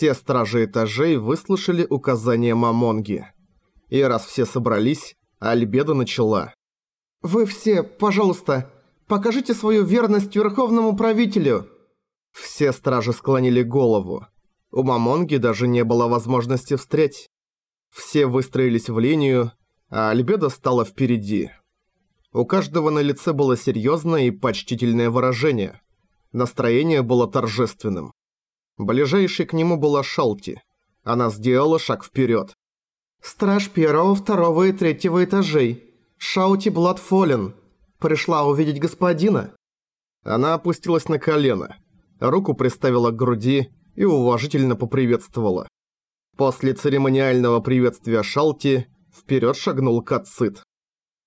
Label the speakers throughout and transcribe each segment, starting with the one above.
Speaker 1: Все стражи этажей выслушали указания Мамонги. И раз все собрались, Альбеда начала.
Speaker 2: «Вы все, пожалуйста, покажите свою верность верховному правителю!»
Speaker 1: Все стражи склонили голову. У Мамонги даже не было возможности встреть. Все выстроились в линию, а Альбеда стала впереди. У каждого на лице было серьезное и почтительное выражение. Настроение было торжественным. Ближайшей к нему была Шалти. Она сделала шаг вперед.
Speaker 2: «Страж первого, второго и третьего этажей. Шаути Бладфолен. Пришла увидеть господина».
Speaker 1: Она опустилась на колено, руку приставила к груди и уважительно поприветствовала. После церемониального приветствия Шалти вперед шагнул Кацит.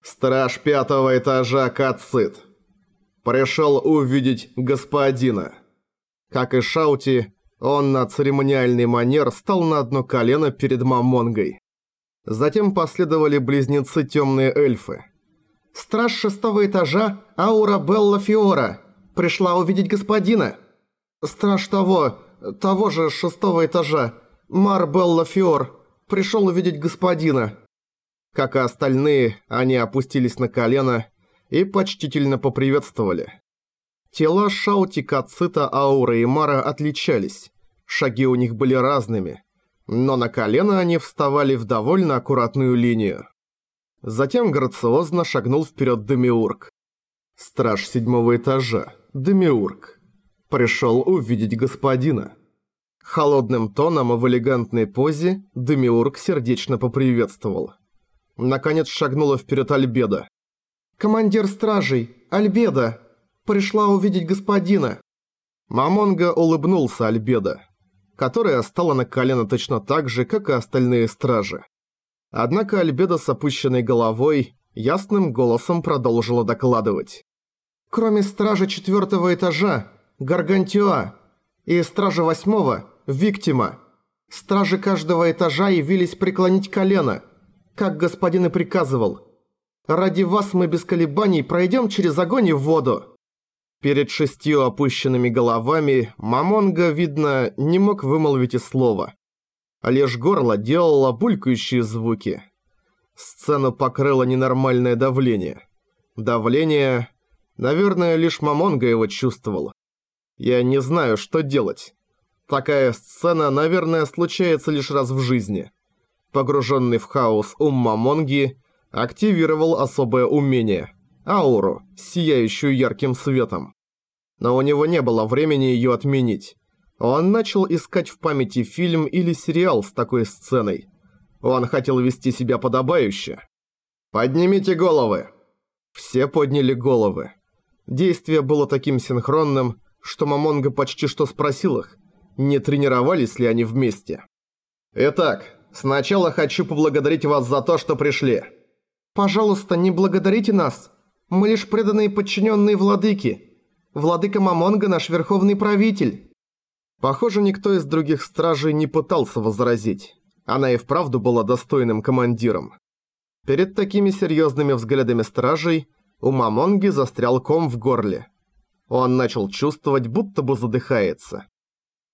Speaker 1: «Страж пятого этажа Кацит. Пришел увидеть господина». Как и Шаути, он на церемониальный манер стал на одно колено перед Мамонгой. Затем последовали близнецы темные эльфы.
Speaker 2: «Страж шестого этажа Аура Белла Фиора. Пришла увидеть господина». «Страж того, того же шестого этажа Мар Белла Фиор. Пришел увидеть господина».
Speaker 1: Как и остальные, они опустились на колено и почтительно поприветствовали. Тела Шаути, Кацита, Аура и Мара отличались. Шаги у них были разными, но на колено они вставали в довольно аккуратную линию. Затем грациозно шагнул вперед Демиург. Страж седьмого этажа, Демиург. Пришел увидеть господина. Холодным тоном и в элегантной позе Демиург сердечно поприветствовал. Наконец шагнула вперед Альбеда.
Speaker 2: «Командир стражей, Альбеда, пришла увидеть господина».
Speaker 1: Мамонга улыбнулся Альбеда которая стала на колено точно так же, как и остальные стражи. Однако Альбеда с опущенной головой ясным голосом продолжила докладывать.
Speaker 2: «Кроме стражи четвертого этажа, Гаргантюа, и стражи восьмого, Виктима, стражи каждого этажа явились преклонить колено, как господин и приказывал. Ради вас мы без колебаний пройдем через огонь и воду».
Speaker 1: Перед шестью опущенными головами Мамонга, видно, не мог вымолвить и слова. Лишь горло делало булькающие звуки. Сцену покрыло ненормальное давление. Давление... Наверное, лишь Мамонга его чувствовал. Я не знаю, что делать. Такая сцена, наверное, случается лишь раз в жизни. Погруженный в хаос ум Мамонги активировал особое умение – ауру, сияющую ярким светом. Но у него не было времени ее отменить. Он начал искать в памяти фильм или сериал с такой сценой. Он хотел вести себя подобающе. «Поднимите головы!» Все подняли головы. Действие было таким синхронным, что Мамонга почти что спросил их, не тренировались ли они вместе. «Итак, сначала хочу поблагодарить вас за то, что пришли».
Speaker 2: «Пожалуйста, не благодарите нас. Мы лишь преданные подчиненные владыки. Владыка Мамонга наш верховный правитель».
Speaker 1: Похоже, никто из других стражей не пытался возразить. Она и вправду была достойным командиром. Перед такими серьезными взглядами стражей у Мамонги застрял ком в горле. Он начал чувствовать, будто бы задыхается.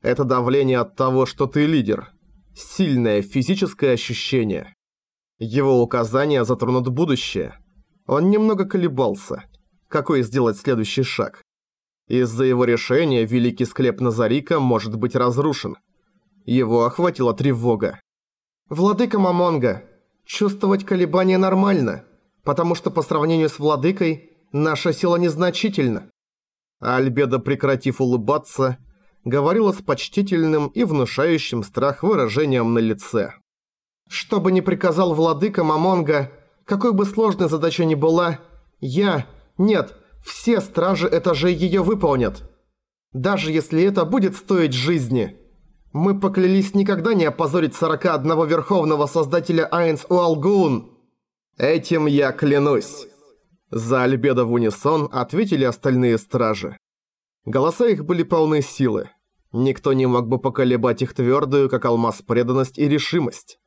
Speaker 1: Это давление от того, что ты лидер. Сильное физическое ощущение. Его указания затронут будущее – он немного колебался, какой сделать следующий шаг. Из-за его решения великий склеп Назарика может быть разрушен. Его охватила тревога.
Speaker 2: «Владыка Мамонга, чувствовать колебания нормально, потому что по сравнению с Владыкой наша сила незначительна».
Speaker 1: Альбеда, прекратив улыбаться, говорила с почтительным и внушающим страх выражением на лице.
Speaker 2: «Что бы ни приказал Владыка Мамонга, какой бы сложной задача ни была, я, нет, все стражи этажей ее выполнят. Даже если это будет стоить жизни. Мы поклялись никогда не опозорить 41 Верховного Создателя Айнс Уалгун.
Speaker 1: Этим я клянусь. За Альбедо в унисон ответили остальные стражи. Голоса их были полны силы. Никто не мог бы поколебать их твердую, как алмаз, преданность и решимость.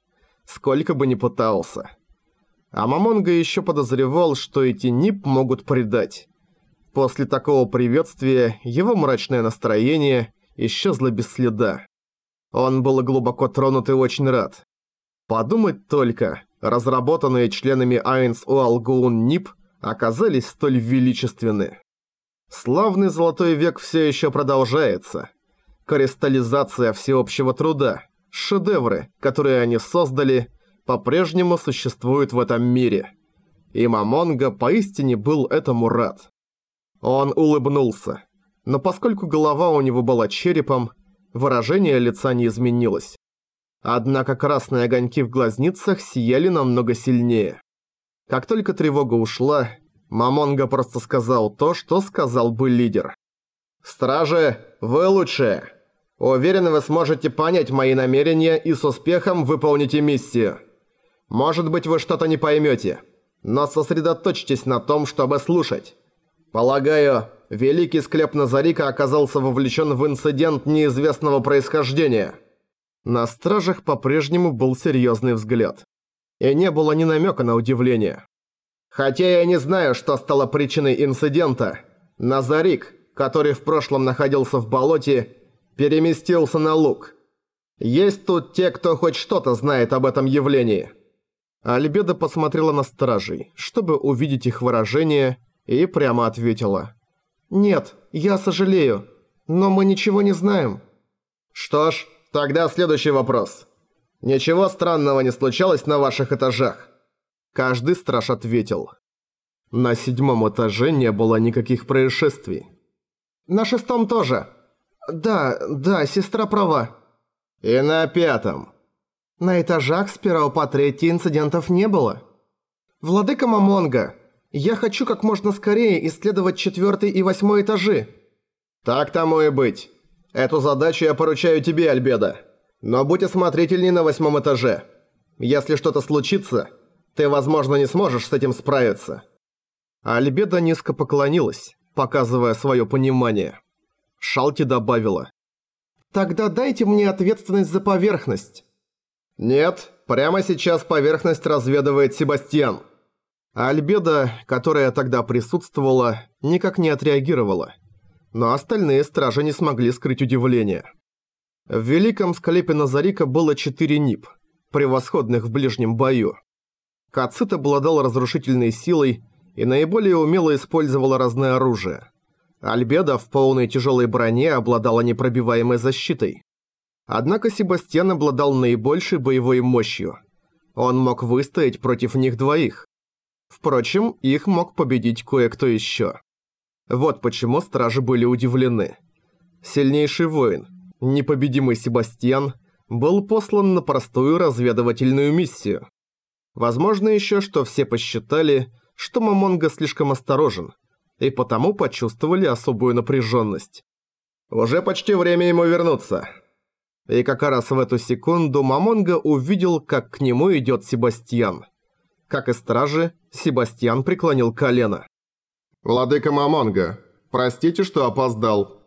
Speaker 1: Сколько бы ни пытался. А Мамонга еще подозревал, что эти НИП могут предать. После такого приветствия его мрачное настроение исчезло без следа. Он был глубоко тронут и очень рад. Подумать только, разработанные членами Айнс Уалгуун НИП оказались столь величественны. Славный золотой век все еще продолжается. Кристаллизация всеобщего труда, шедевры, которые они создали, по-прежнему существуют в этом мире. И Мамонга поистине был этому рад. Он улыбнулся, но поскольку голова у него была черепом, выражение лица не изменилось. Однако красные огоньки в глазницах сияли намного сильнее. Как только тревога ушла, Мамонга просто сказал то, что сказал бы лидер. «Стражи, вы лучшие! Уверен, вы сможете понять мои намерения и с успехом выполните миссию. Может быть, вы что-то не поймете, но сосредоточьтесь на том, чтобы слушать. Полагаю, великий склеп Назарика оказался вовлечен в инцидент неизвестного происхождения». На стражах по-прежнему был серьезный взгляд. И не было ни намека на удивление. Хотя я не знаю, что стало причиной инцидента, Назарик, который в прошлом находился в болоте, переместился на луг. Есть тут те, кто хоть что-то знает об этом явлении. Альбеда посмотрела на стражей, чтобы увидеть их выражение, и прямо ответила. «Нет, я сожалею, но мы ничего не знаем». «Что ж, Тогда следующий вопрос. Ничего странного не случалось на ваших этажах? Каждый страж ответил. На седьмом этаже не было никаких происшествий. На шестом тоже. Да, да, сестра права. И на пятом. На этажах с первого по третий инцидентов не было. Владыка Мамонга, я хочу как можно скорее исследовать четвертый и восьмой этажи. Так тому и быть. Эту задачу я поручаю тебе, Альбеда. Но будь осмотрительней на восьмом этаже. Если что-то случится, ты, возможно, не сможешь с этим справиться». Альбеда низко поклонилась, показывая свое понимание. Шалти добавила. «Тогда дайте мне ответственность за поверхность». «Нет, прямо сейчас поверхность разведывает Себастьян». Альбеда, которая тогда присутствовала, никак не отреагировала но остальные стражи не смогли скрыть удивление. В великом склепе Назарика было четыре НИП, превосходных в ближнем бою. Кацит обладал разрушительной силой и наиболее умело использовала разное оружие. Альбеда в полной тяжелой броне обладала непробиваемой защитой. Однако Себастьян обладал наибольшей боевой мощью. Он мог выстоять против них двоих. Впрочем, их мог победить кое-кто еще. Вот почему стражи были удивлены. Сильнейший воин, непобедимый Себастьян, был послан на простую разведывательную миссию. Возможно еще, что все посчитали, что Мамонга слишком осторожен, и потому почувствовали особую напряженность. Уже почти время ему вернуться. И как раз в эту секунду Мамонга увидел, как к нему идет Себастьян. Как и стражи, Себастьян преклонил колено.
Speaker 3: «Владыка Мамонга, простите, что опоздал».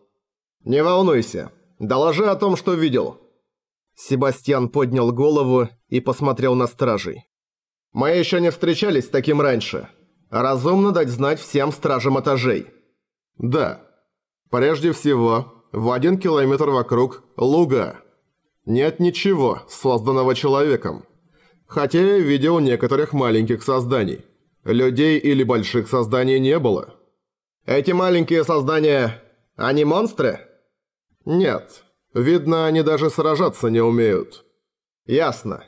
Speaker 1: «Не волнуйся. Доложи о том, что видел». Себастьян поднял голову и посмотрел на стражей. «Мы еще не встречались с таким раньше. Разумно дать знать всем стражам этажей».
Speaker 3: «Да. Прежде всего, в один километр вокруг – луга. Нет ничего, созданного человеком. Хотя я видел некоторых маленьких созданий». Людей или больших созданий не было.
Speaker 1: Эти маленькие создания... Они монстры?
Speaker 3: Нет. Видно, они даже сражаться не умеют.
Speaker 1: Ясно.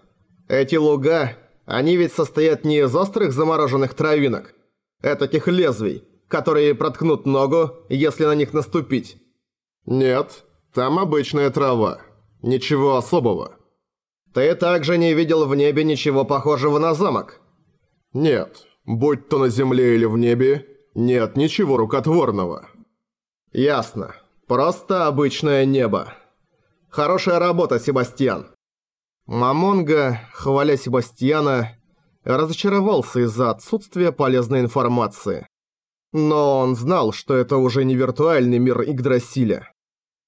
Speaker 1: Эти луга... Они ведь состоят не из острых замороженных травинок. Этаких лезвий, которые проткнут ногу, если на них наступить.
Speaker 3: Нет, там обычная трава. Ничего особого.
Speaker 1: Ты также не видел в небе ничего похожего на замок?
Speaker 3: Нет. Будь то на земле или в небе, нет ничего рукотворного.
Speaker 1: Ясно. Просто обычное небо. Хорошая работа, Себастьян. Мамонга, хваля Себастьяна, разочаровался из-за отсутствия полезной информации. Но он знал, что это уже не виртуальный мир Игдрасиля.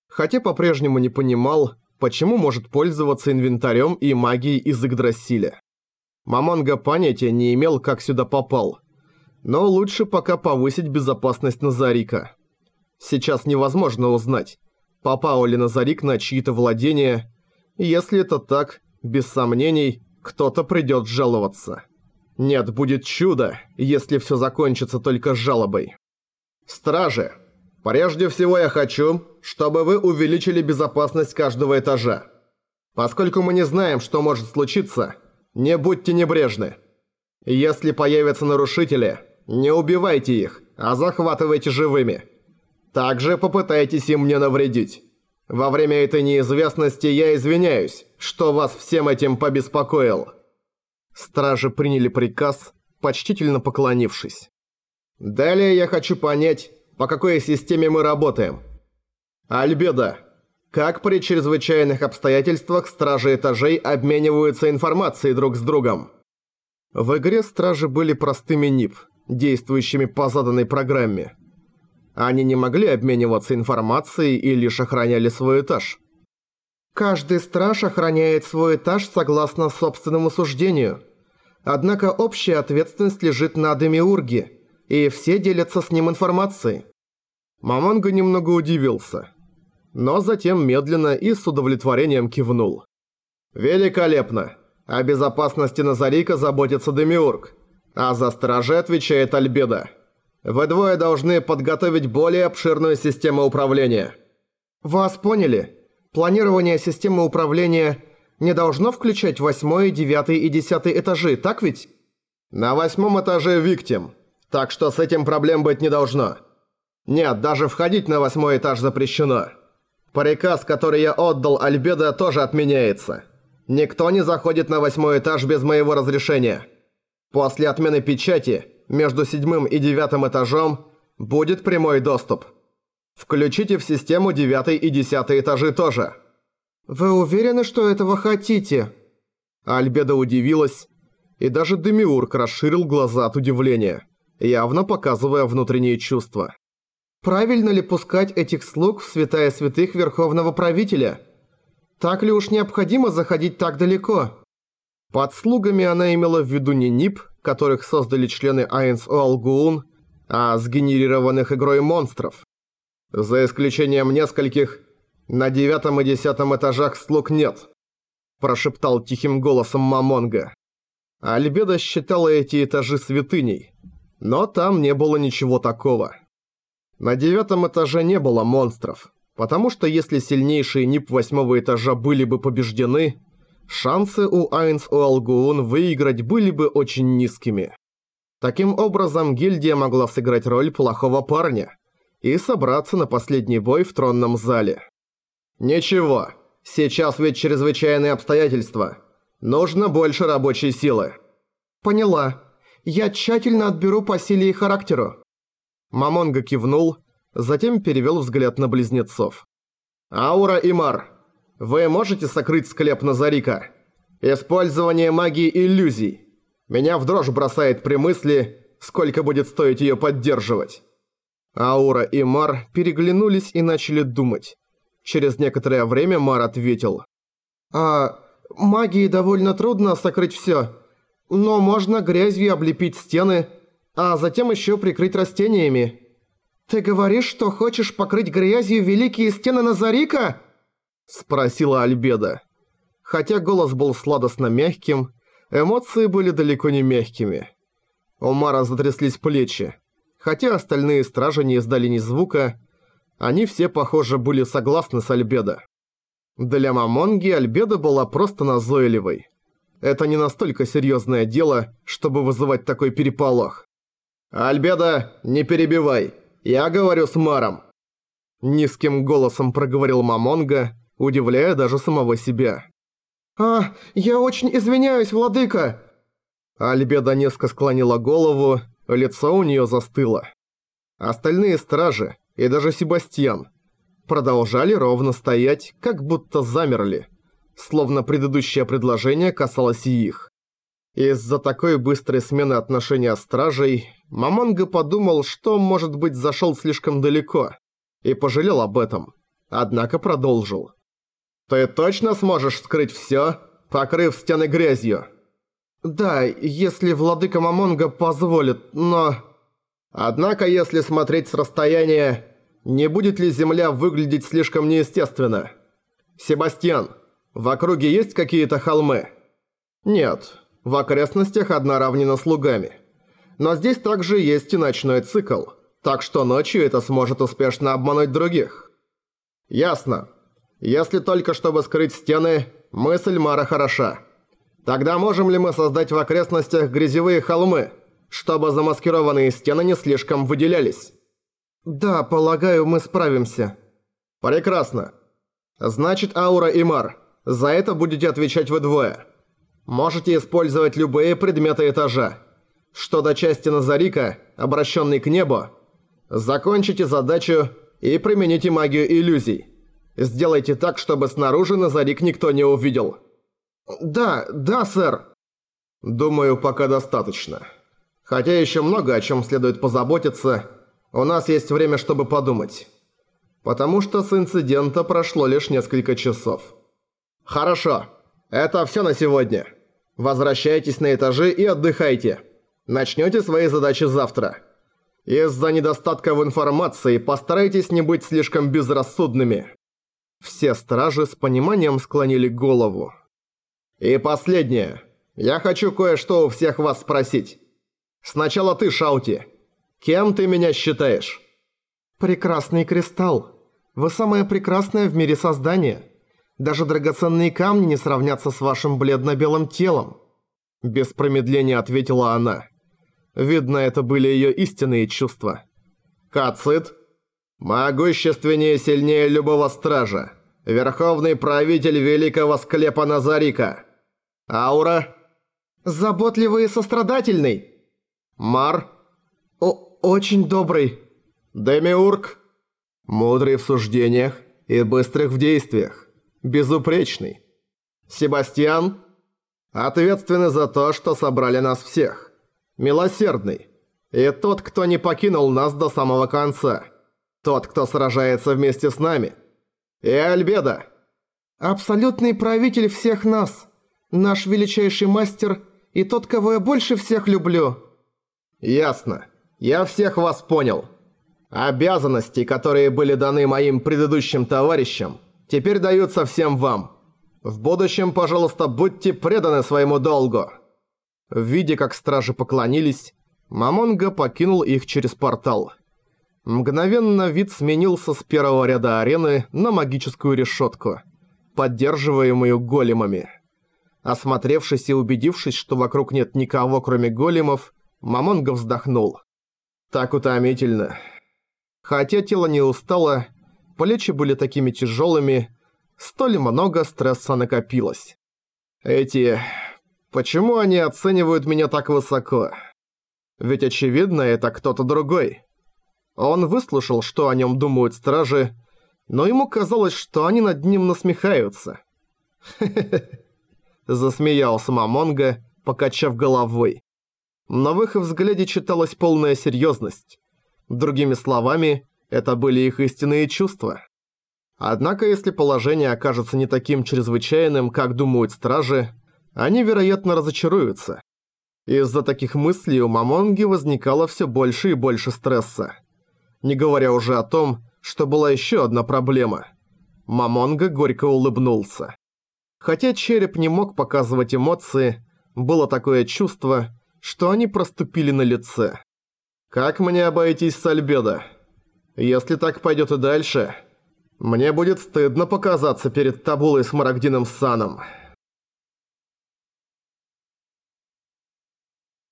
Speaker 1: Хотя по-прежнему не понимал, почему может пользоваться инвентарем и магией из Игдрасиля. Мамонга понятия не имел, как сюда попал. Но лучше пока повысить безопасность Назарика. Сейчас невозможно узнать, попал ли Назарик на чьи-то владения, Если это так, без сомнений, кто-то придёт жаловаться. Нет, будет чудо, если всё закончится только жалобой. Стражи, прежде всего я хочу, чтобы вы увеличили безопасность каждого этажа. Поскольку мы не знаем, что может случиться, не будьте небрежны. Если появятся нарушители, не убивайте их, а захватывайте живыми. Также попытайтесь им не навредить. Во время этой неизвестности я извиняюсь, что вас всем этим побеспокоил». Стражи приняли приказ, почтительно поклонившись. «Далее я хочу понять, по какой системе мы работаем. Альбеда, как при чрезвычайных обстоятельствах стражи этажей обмениваются информацией друг с другом?» В игре стражи были простыми НИП, действующими по заданной программе. Они не могли обмениваться информацией и лишь охраняли свой этаж.
Speaker 2: Каждый страж охраняет свой этаж согласно собственному суждению. Однако общая ответственность лежит на Демиурге, и все делятся с ним информацией.
Speaker 1: Мамонга немного удивился, но затем медленно и с удовлетворением кивнул. «Великолепно! О безопасности Назарика заботится Демиург, а за стражей отвечает Альбеда». Вы двое должны подготовить более обширную систему управления.
Speaker 2: Вас поняли. Планирование системы управления не должно включать восьмой, девятый и десятый этажи, так ведь?
Speaker 1: На восьмом этаже Виктим, так что с этим проблем быть не должно. Нет, даже входить на восьмой этаж запрещено. Приказ, который я отдал Альбедо, тоже отменяется. Никто не заходит на восьмой этаж без моего разрешения. После отмены печати между седьмым и девятым этажом будет прямой доступ. Включите в систему девятый и десятый этажи тоже.
Speaker 2: Вы уверены, что этого хотите?
Speaker 1: Альбеда удивилась, и даже Демиург расширил глаза от удивления, явно показывая внутренние чувства.
Speaker 2: Правильно ли пускать этих слуг в святая святых Верховного Правителя? Так ли уж необходимо заходить так далеко?
Speaker 1: Под слугами она имела в виду не НИП, которых создали члены Айнс Оалгуун, а сгенерированных игрой монстров. За исключением нескольких, на девятом и десятом этажах слуг нет, прошептал тихим голосом Мамонга. Альбеда считала эти этажи святыней, но там не было ничего такого. На девятом этаже не было монстров, потому что если сильнейшие НИП восьмого этажа были бы побеждены, шансы у Айнс Уалгуун выиграть были бы очень низкими. Таким образом, гильдия могла сыграть роль плохого парня и собраться на последний бой в тронном зале. Ничего, сейчас ведь чрезвычайные обстоятельства. Нужно больше рабочей силы.
Speaker 2: Поняла. Я тщательно отберу по силе и характеру.
Speaker 1: Мамонга кивнул, затем перевел взгляд на близнецов. Аура и Мар, вы можете сокрыть склеп Назарика? Использование магии иллюзий. Меня в дрожь бросает при мысли, сколько будет стоить ее поддерживать. Аура и Мар переглянулись и начали думать. Через некоторое время Мар ответил.
Speaker 2: «А магии довольно трудно сокрыть всё. Но можно грязью облепить стены, а затем ещё прикрыть растениями. Ты говоришь, что хочешь покрыть грязью великие стены Назарика?»
Speaker 1: Спросила Альбеда. Хотя голос был сладостно мягким, эмоции были далеко не мягкими. У Мара затряслись плечи. Хотя остальные стражи не издали ни звука, они все, похоже, были согласны с Альбедо. Для Мамонги Альбеда была просто назойливой. Это не настолько серьезное дело, чтобы вызывать такой переполох. «Альбеда, не перебивай. Я говорю с Маром». Низким голосом проговорил Мамонга, удивляя даже самого себя.
Speaker 2: «А, я очень извиняюсь, владыка!»
Speaker 1: Альбеда несколько склонила голову, лицо у нее застыло. Остальные стражи, и даже Себастьян, продолжали ровно стоять, как будто замерли, словно предыдущее предложение касалось и их. Из-за такой быстрой смены отношения стражей, Мамонга подумал, что, может быть, зашел слишком далеко, и пожалел об этом, однако продолжил. «Ты точно сможешь скрыть всё, покрыв стены грязью?»
Speaker 2: «Да, если владыка Мамонга позволит, но...»
Speaker 1: «Однако, если смотреть с расстояния, не будет ли Земля выглядеть слишком неестественно? Себастьян, В округе есть какие-то холмы? Нет. В окрестностях одна равнина с лугами. Но здесь также есть и ночной цикл, так что ночью это сможет успешно обмануть других. Ясно. Если только чтобы скрыть стены, мысль Мара хороша. Тогда можем ли мы создать в окрестностях грязевые холмы, чтобы замаскированные стены не слишком выделялись?
Speaker 2: Да, полагаю, мы справимся.
Speaker 1: Прекрасно. Значит, Аура и Мар, за это будете отвечать вы двое. Можете использовать любые предметы этажа. Что до части Назарика, обращенной к небу, закончите задачу и примените магию иллюзий. Сделайте так, чтобы снаружи Назарик никто не увидел.
Speaker 2: Да, да, сэр.
Speaker 1: Думаю, пока достаточно. Хотя еще много о чем следует позаботиться, у нас есть время, чтобы подумать. Потому что с инцидента прошло лишь несколько часов. Хорошо. Это все на сегодня. Возвращайтесь на этажи и отдыхайте. Начнете свои задачи завтра. Из-за недостатка в информации постарайтесь не быть слишком безрассудными. Все стражи с пониманием склонили голову. И последнее. Я хочу кое-что у всех вас спросить. Сначала ты, Шаути. Кем ты меня считаешь?
Speaker 2: Прекрасный кристалл. Вы самое прекрасное в мире создание. Даже драгоценные камни не сравнятся с вашим бледно-белым телом.
Speaker 1: Без промедления ответила она. Видно, это были ее истинные чувства. Кацит. Могущественнее и сильнее любого стража. Верховный правитель великого склепа Назарика. Аура.
Speaker 2: Заботливый и сострадательный.
Speaker 1: Мар.
Speaker 2: О, очень добрый.
Speaker 1: Демиург. Мудрый в суждениях и быстрых в действиях. Безупречный. Себастьян. Ответственный за то, что собрали нас всех. Милосердный. И тот, кто не покинул нас до самого конца. Тот, кто сражается вместе с нами. И Альбеда.
Speaker 2: Абсолютный правитель всех нас. Наш величайший мастер и тот, кого я больше всех люблю.
Speaker 1: Ясно. Я всех вас понял. Обязанности, которые были даны моим предыдущим товарищам, теперь даются всем вам. В будущем, пожалуйста, будьте преданы своему долгу. Видя, как стражи поклонились, Мамонга покинул их через портал. Мгновенно вид сменился с первого ряда арены на магическую решетку, поддерживаемую големами. Осмотревшись и убедившись, что вокруг нет никого, кроме големов, Мамонга вздохнул. Так утомительно. Хотя тело не устало, плечи были такими тяжелыми, столь много стресса накопилось. Эти... Почему они оценивают меня так высоко? Ведь очевидно, это кто-то другой. Он выслушал, что о нем думают стражи, но ему казалось, что они над ним насмехаются. Засмеялся Мамонга, покачав головой. Но в их взгляде читалась полная серьезность. Другими словами, это были их истинные чувства. Однако, если положение окажется не таким чрезвычайным, как думают стражи, они, вероятно, разочаруются. Из-за таких мыслей у Мамонги возникало все больше и больше стресса. Не говоря уже о том, что была еще одна проблема. Мамонга горько улыбнулся. Хотя череп не мог показывать эмоции, было такое чувство, что они проступили на лице. «Как мне обойтись с Альбедо? Если так пойдет и дальше, мне будет стыдно показаться перед Табулой с Марагдином Саном».